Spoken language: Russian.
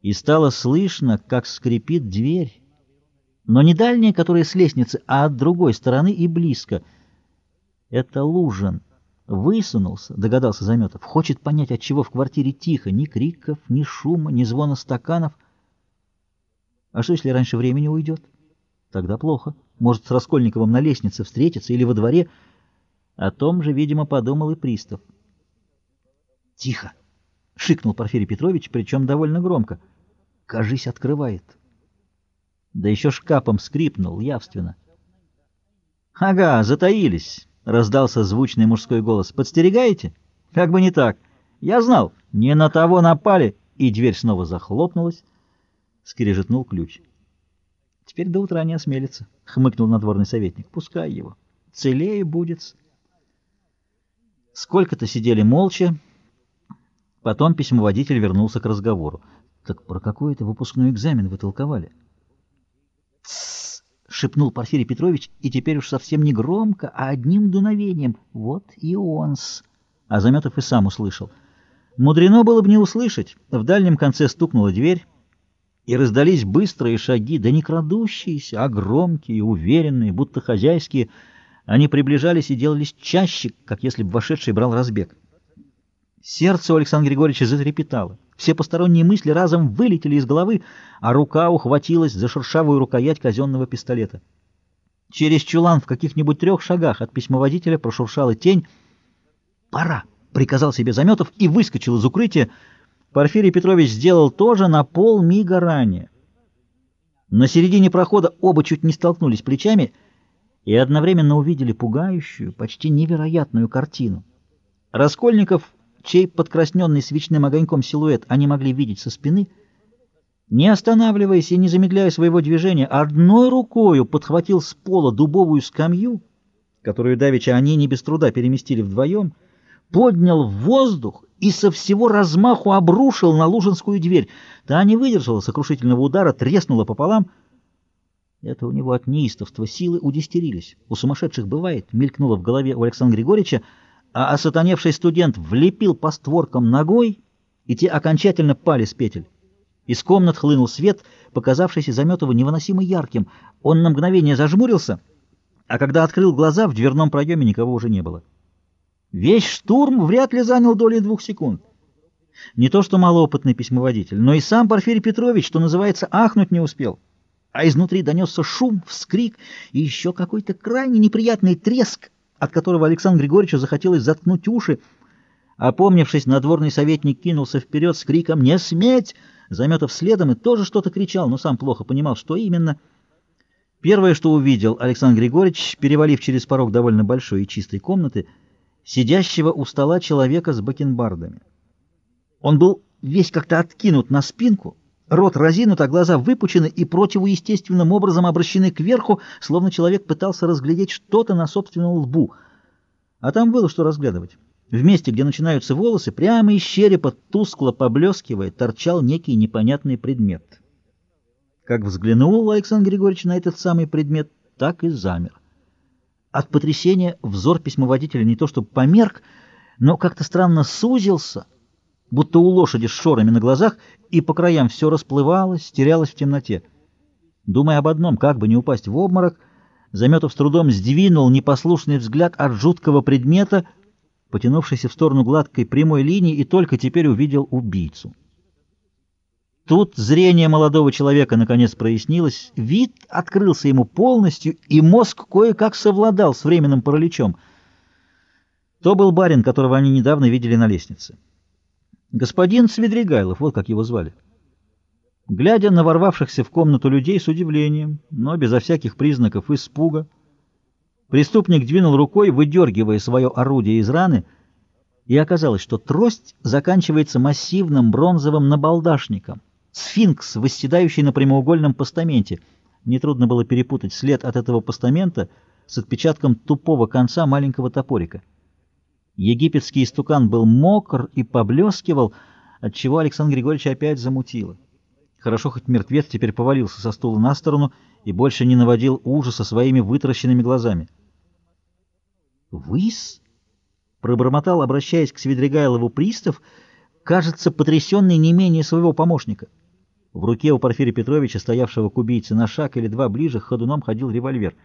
и стало слышно, как скрипит дверь. Но не дальняя, которая с лестницы, а от другой стороны и близко. Это Лужин. Высунулся, догадался Заметов. Хочет понять, от чего в квартире тихо. Ни криков, ни шума, ни звона стаканов. А что, если раньше времени уйдет? Тогда плохо. Может, с Раскольниковым на лестнице встретиться или во дворе. О том же, видимо, подумал и пристав. Тихо! — шикнул Порфирий Петрович, причем довольно громко. «Кажись, открывает». Да еще шкапом скрипнул, явственно. «Ага, затаились!» — раздался звучный мужской голос. «Подстерегаете? Как бы не так. Я знал, не на того напали!» И дверь снова захлопнулась. Скрежетнул ключ. «Теперь до утра не осмелится», — хмыкнул надворный советник. «Пускай его. Целее будет». Сколько-то сидели молча, Потом письмоводитель вернулся к разговору. «Так про какой это выпускной экзамен вы толковали?» «Тссс!» — шепнул Порфирий Петрович, и теперь уж совсем не громко, а одним дуновением. «Вот и он-с!» А Заметов и сам услышал. Мудрено было бы не услышать. В дальнем конце стукнула дверь, и раздались быстрые шаги, да не крадущиеся, а громкие, уверенные, будто хозяйские. Они приближались и делались чаще, как если бы вошедший брал разбег. Сердце у Александра Григорьевича затрепетало. Все посторонние мысли разом вылетели из головы, а рука ухватилась за шершавую рукоять казенного пистолета. Через чулан в каких-нибудь трех шагах от письмоводителя прошуршала тень. «Пора!» — приказал себе Заметов и выскочил из укрытия. Порфирий Петрович сделал то же на полмига ранее. На середине прохода оба чуть не столкнулись плечами и одновременно увидели пугающую, почти невероятную картину. Раскольников чей подкрасненный свечным огоньком силуэт они могли видеть со спины, не останавливаясь и не замедляя своего движения, одной рукою подхватил с пола дубовую скамью, которую давеча они не без труда переместили вдвоем, поднял в воздух и со всего размаху обрушил на лужинскую дверь. Та не выдержала сокрушительного удара, треснула пополам. Это у него от неистовства силы удистерились. У сумасшедших бывает, мелькнуло в голове у Александра Григорьевича, а осатаневший студент влепил по створкам ногой, и те окончательно пали с петель. Из комнат хлынул свет, показавшийся Заметову невыносимо ярким. Он на мгновение зажмурился, а когда открыл глаза, в дверном проеме никого уже не было. Весь штурм вряд ли занял доли двух секунд. Не то что малоопытный письмоводитель, но и сам Порфирий Петрович, что называется, ахнуть не успел. А изнутри донесся шум, вскрик и еще какой-то крайне неприятный треск, от которого Александру Григорьевичу захотелось заткнуть уши. Опомнившись, надворный советник кинулся вперед с криком «Не сметь!», Заметов следом и тоже что-то кричал, но сам плохо понимал, что именно. Первое, что увидел Александр Григорьевич, перевалив через порог довольно большой и чистой комнаты, сидящего у стола человека с бакенбардами. Он был весь как-то откинут на спинку, рот разинут, а глаза выпучены и противоестественным образом обращены кверху, словно человек пытался разглядеть что-то на собственном лбу. А там было что разглядывать. В месте, где начинаются волосы, прямо из черепа, тускло поблескивая, торчал некий непонятный предмет. Как взглянул Александр Григорьевич на этот самый предмет, так и замер. От потрясения взор письмоводителя не то что померк, но как-то странно сузился — будто у лошади с шорами на глазах, и по краям все расплывалось, терялось в темноте. Думая об одном, как бы не упасть в обморок, Заметов с трудом сдвинул непослушный взгляд от жуткого предмета, потянувшийся в сторону гладкой прямой линии, и только теперь увидел убийцу. Тут зрение молодого человека наконец прояснилось, вид открылся ему полностью, и мозг кое-как совладал с временным параличом. То был барин, которого они недавно видели на лестнице. Господин Свидригайлов, вот как его звали. Глядя на ворвавшихся в комнату людей с удивлением, но безо всяких признаков испуга, преступник двинул рукой, выдергивая свое орудие из раны, и оказалось, что трость заканчивается массивным бронзовым набалдашником, сфинкс, восседающий на прямоугольном постаменте. Нетрудно было перепутать след от этого постамента с отпечатком тупого конца маленького топорика. Египетский истукан был мокр и поблескивал, отчего Александр Григорьевич опять замутило. Хорошо, хоть мертвец теперь повалился со стула на сторону и больше не наводил ужаса своими вытаращенными глазами. «Выс?» — пробормотал, обращаясь к Свидригайлову пристав, кажется, потрясенный не менее своего помощника. В руке у Порфирия Петровича, стоявшего к убийце на шаг или два ближе, ходуном ходил револьвер —